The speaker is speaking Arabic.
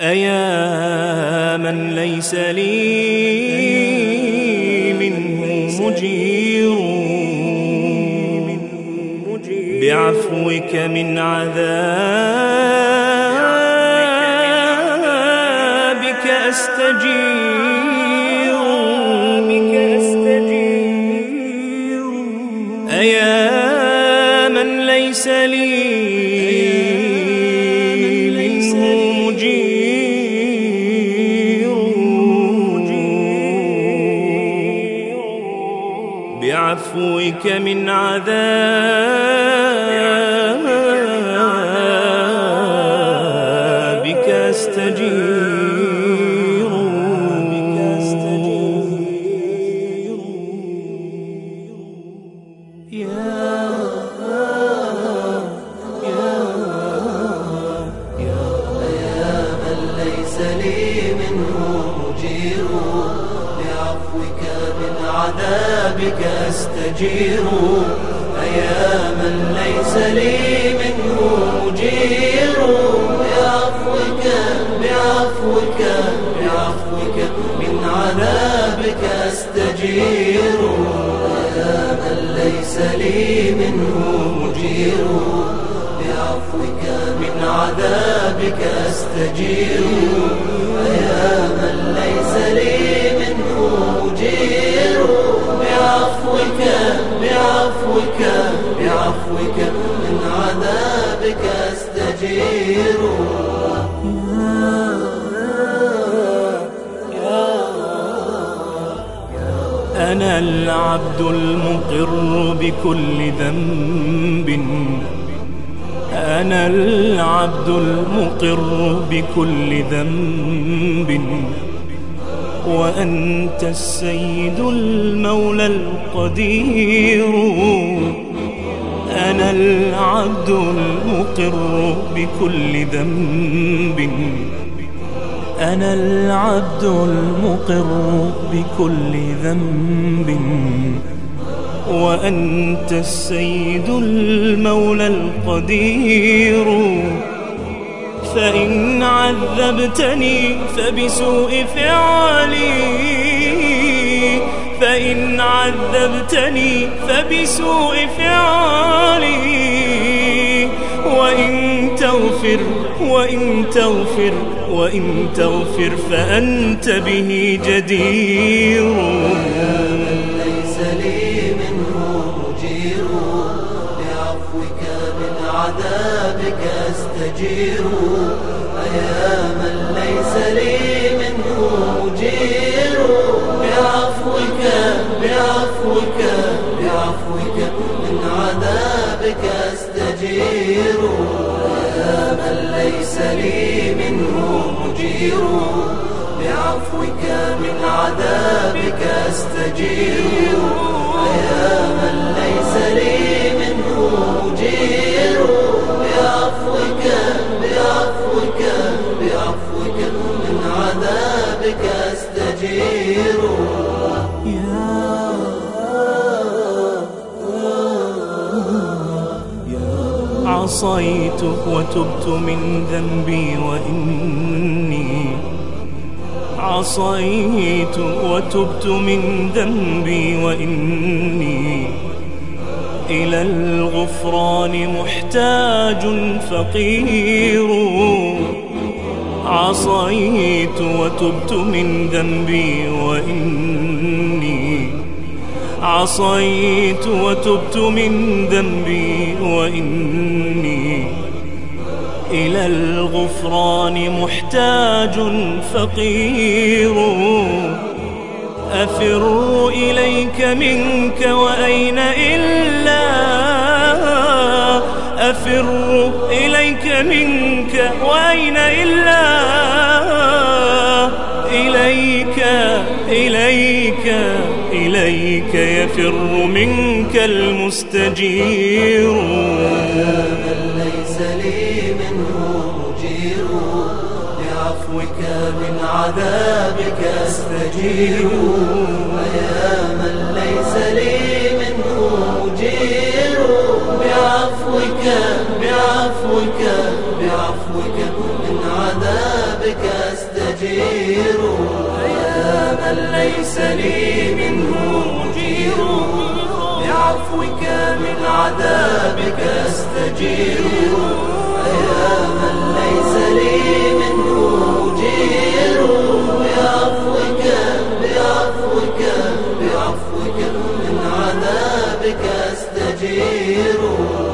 أيا من ليس لي منه مجير. بعفوك من عذابك أستجير. بعفوك من عذابك أستجير. يا من ليس لي منه مجير. بعفوك من عذابك أستجير أيا من ليس لي منه مجير بعفوك بعفوك بعفوك من عذابك أستجير أيا من ليس لي منه مجير بعفوك من عذابك أستجير يا من ليس لي منه مجير بعفوك بعفوك بعفوك من عذابك استجير أنا العبد المقر بكل ذنب. أنا العبد المقر بكل ذنب. وأنت السيد المولى القدير. أنا العبد المقر بكل ذنب. أنا العبد المقر بكل ذنب. وأنت السيد المولى القدير. فإن عذبتني فبسوء فعلي. فإن عذبتني فبسوء فعلي. وإن تغفر وإن تغفر وإن تغفر فأنت به جدير. عذابك أستجير يا من ليس لي منه مجير. بعفوك بعفوك بعفوك من عذابك أستجير. يا من ليس لي منه مجير. بعفوك من عذابك أستجير. يا استجير عصيت وتبت من ذنبي وإني عصيت وتبت من ذنبي وإني إلى الغفران محتاج فقير. عصيت وتبت من ذنبي وإني عصيت وتبت من ذنبي وإني إلى الغفران محتاج فقير. أفر إليك منك وأين إلا أفر إليك منك وأين إلا إليك إليك إليك يفر منك المستجير. من ليس لي منه مجير بعفوك من عذابك أستجير. بعفوك بعفوك بعفوك من عذابك أستجير. يا من ليس لي منه مجير. بعفوك من عذابك أستجير. يا من ليس لي منه مجير. بعفوك بعفوك بعفوك من عذابك أستجير.